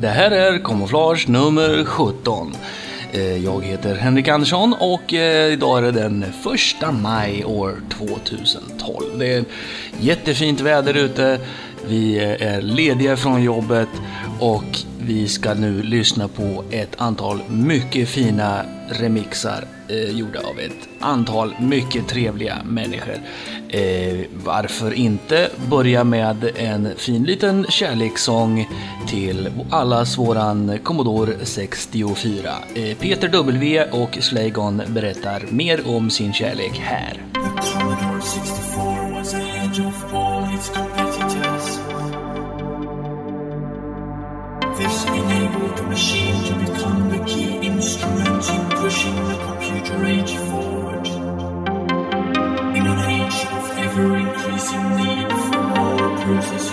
Det här är kamouflage nummer 17. Eh, jag heter Henrik Andersson och eh, idag är det den 1 maj år 2012. Det är jättefint väder ute. Vi eh, är lediga från jobbet och vi ska nu lyssna på ett antal mycket fina remixar eh, gjorda av ett antal mycket trevliga människor. Eh, varför inte börja med en fin liten kärlekssång till allas våran Commodore 64. Eh, Peter W och Slaygon berättar mer om sin kärlek här. This enabled the machine to become the key instrument in pushing the computer age forward. In an age of ever increasing need for more processing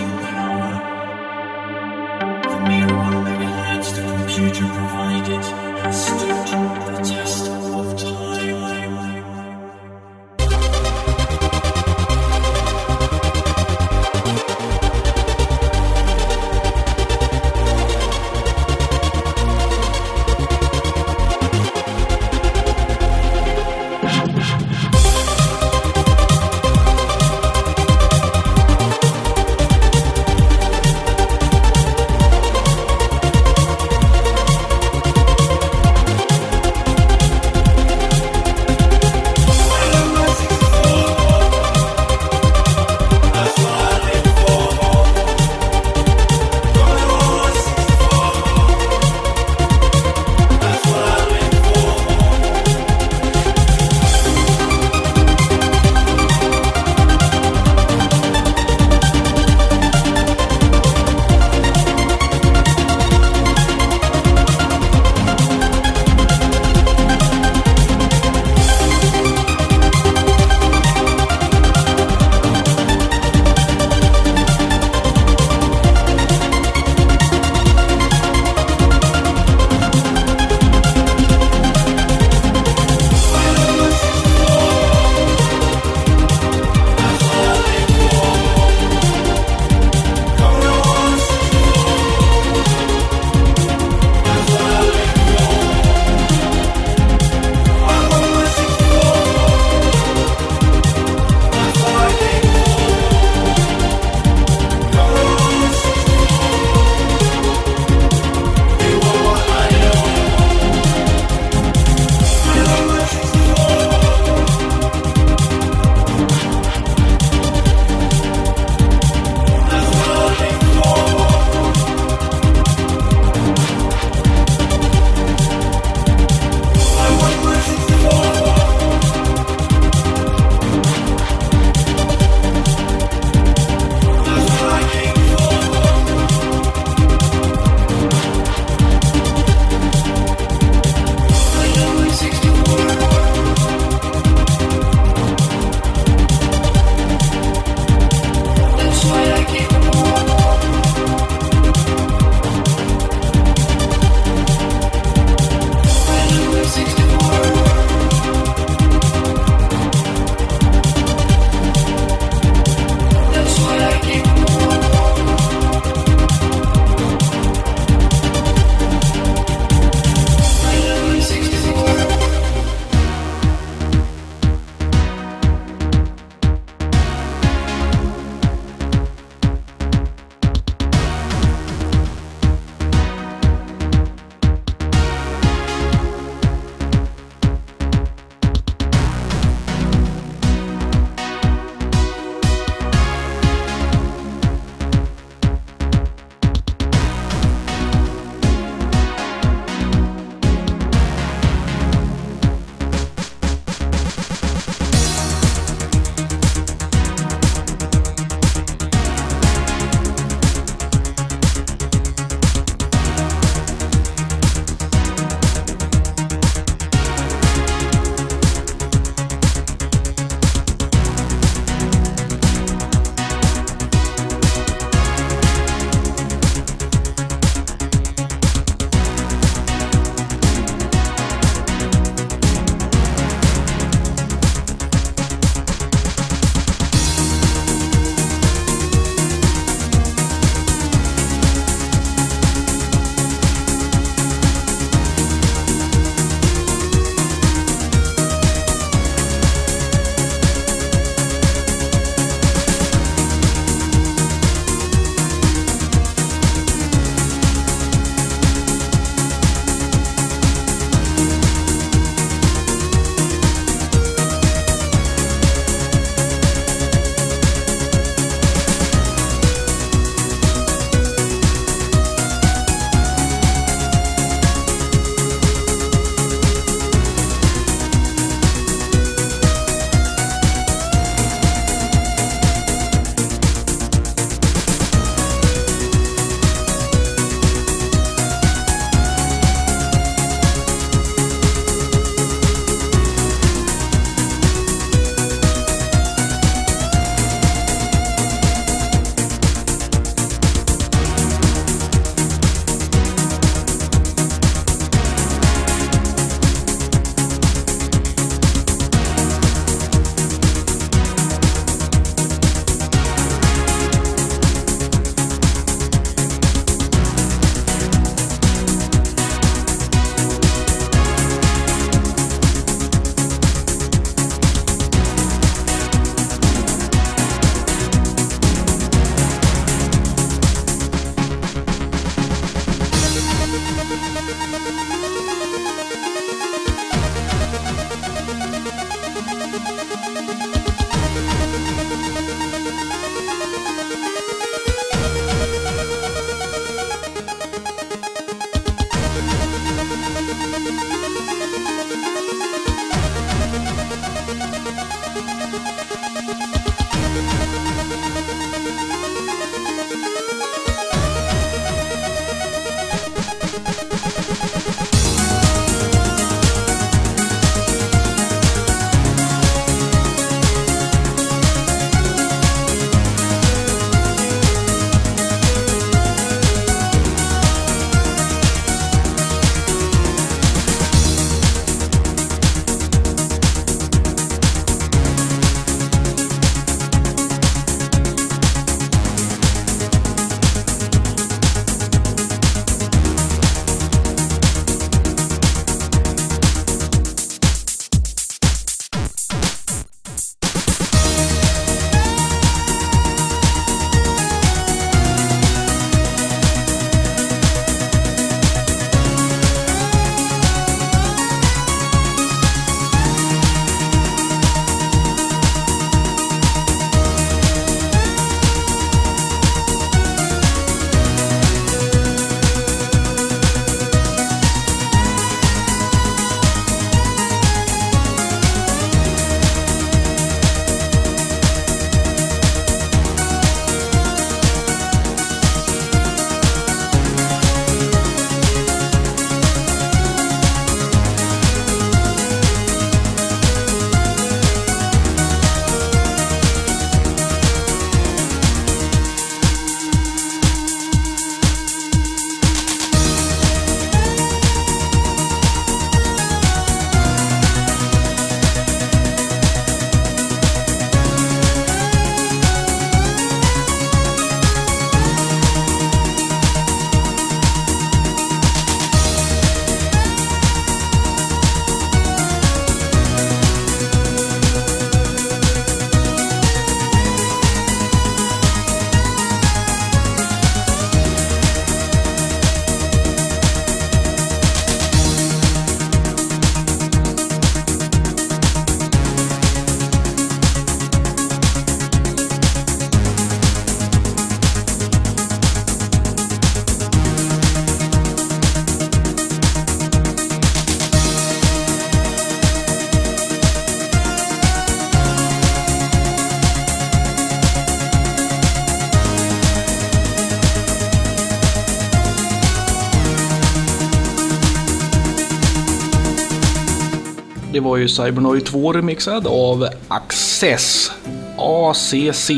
var ju Cybernoid 2 remixad av Access. ACC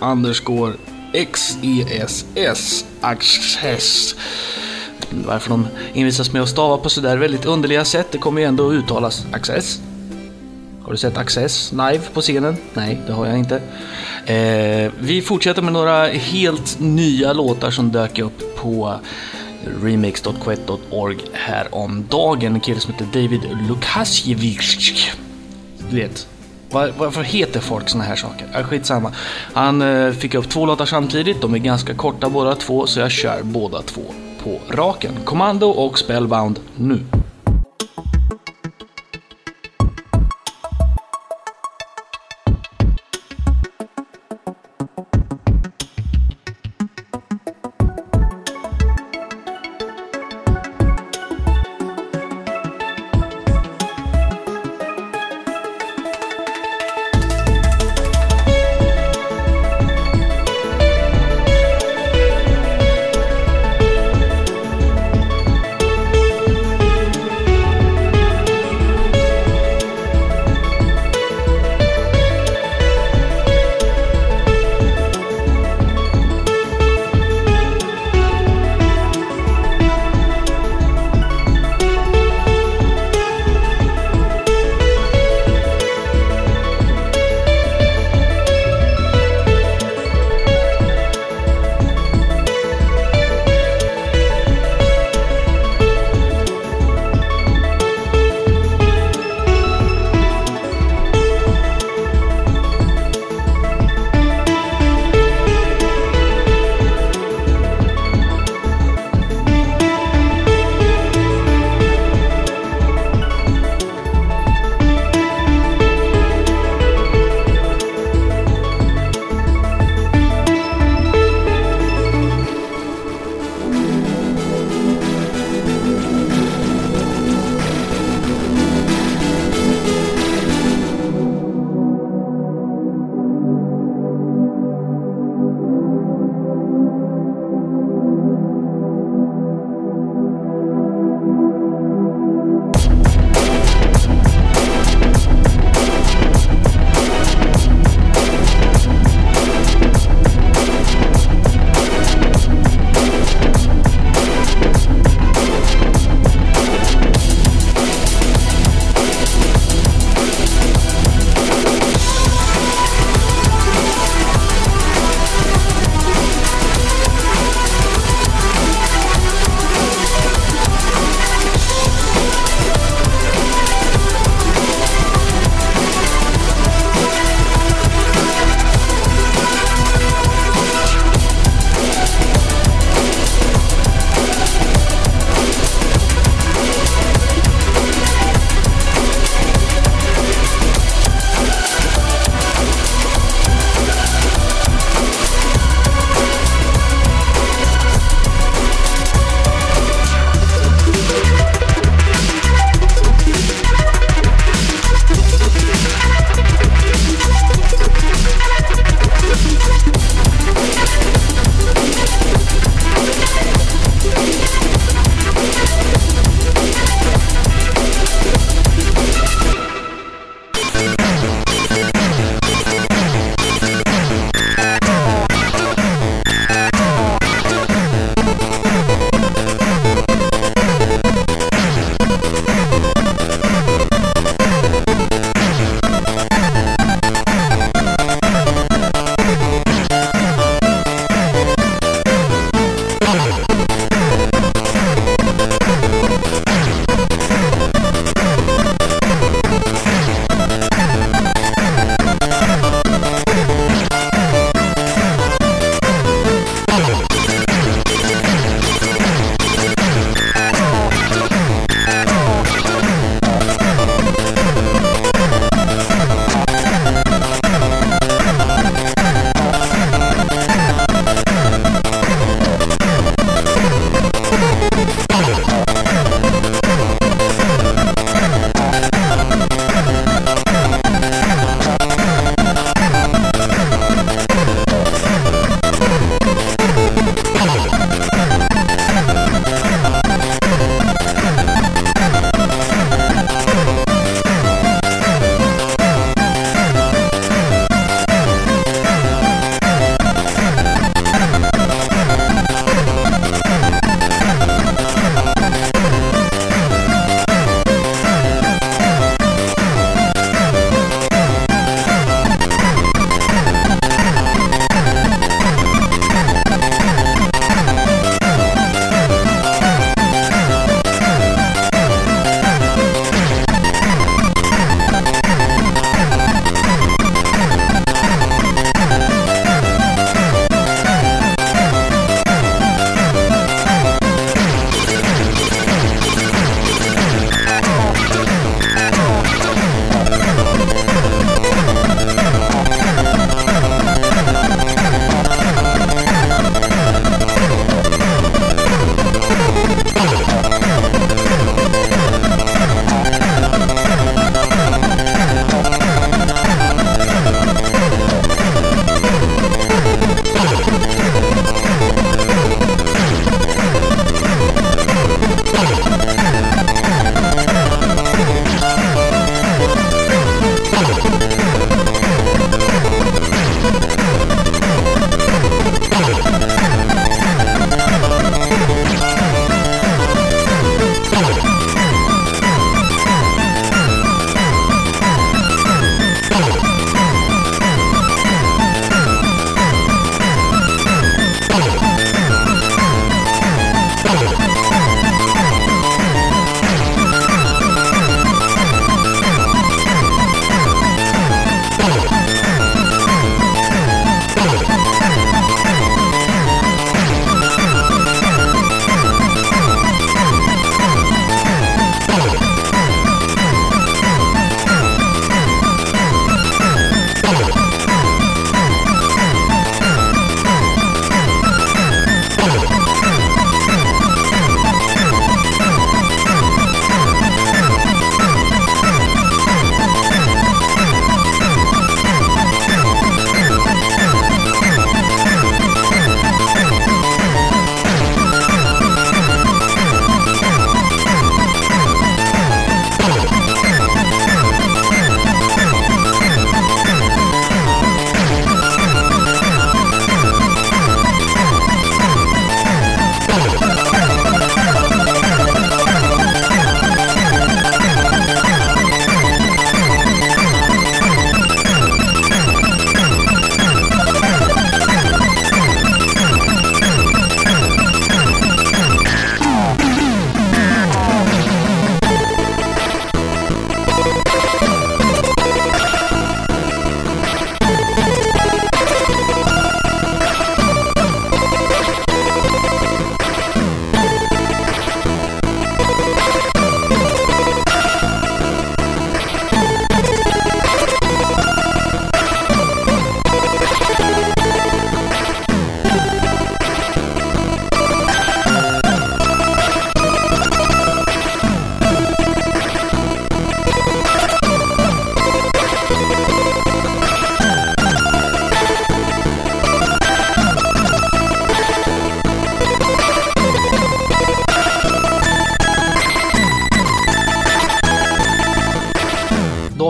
underscore XESS. Access. Varför de envisas med att stava på sådär väldigt underliga sätt, det kommer ju ändå att uttalas Access. Har du sett Access live på scenen? Nej, det har jag inte. Eh, vi fortsätter med några helt nya låtar som dök upp på remix.quet.org häromdagen. En kille som heter David Lukasiewicz. Du vet, var, varför heter folk såna här saker? Ja, skitsamma. Han eh, fick upp två låtar samtidigt, de är ganska korta båda två, så jag kör båda två på raken. Kommando och Spellbound nu.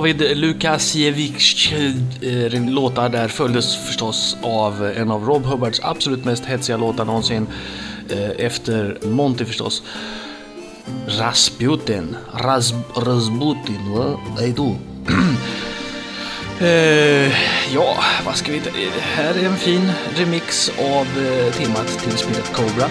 David Lukasiewicz eh, eh, låtar där följdes förstås av en av Rob Hubbards absolut mest hetsiga låtar någonsin. Eh, efter Monty förstås. Rasputin. Ras, Rasputin, va? Hej då. Uh, ja, vad ska vi ta? Här är en fin remix av uh, temat till spelet Cobra.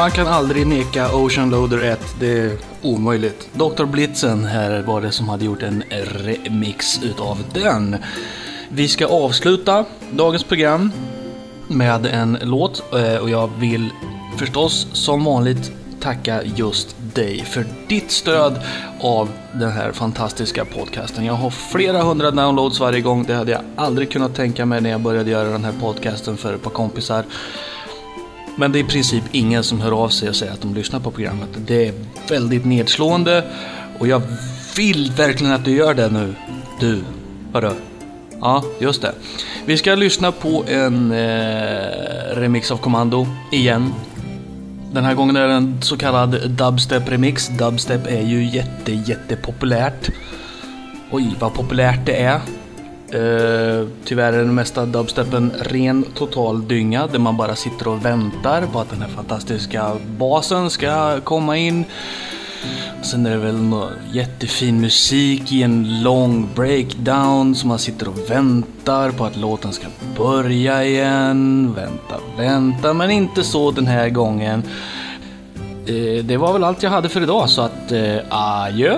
Man kan aldrig neka Ocean Loader 1, det är omöjligt. Dr. Blitzen här var det som hade gjort en remix utav den. Vi ska avsluta dagens program med en låt eh, och jag vill förstås som vanligt tacka just dig för ditt stöd av den här fantastiska podcasten. Jag har flera hundra downloads varje gång. Det hade jag aldrig kunnat tänka mig när jag började göra den här podcasten för ett par kompisar. Men det är i princip ingen som hör av sig och säger att de lyssnar på programmet. Det är väldigt nedslående och jag vill verkligen att du gör det nu. Du, hörru. Ja, just det. Vi ska lyssna på en eh, remix av Kommando igen. Den här gången är det en så kallad dubstep-remix. Dubstep är ju jätte, jättepopulärt. Oj, vad populärt det är. Uh, tyvärr är den mesta dubstepen ren total dynga där man bara sitter och väntar på att den här fantastiska basen ska komma in. Sen är det väl någon jättefin musik i en lång breakdown som man sitter och väntar på att låten ska börja igen. Vänta, vänta, men inte så den här gången. Uh, det var väl allt jag hade för idag så att uh, adjö.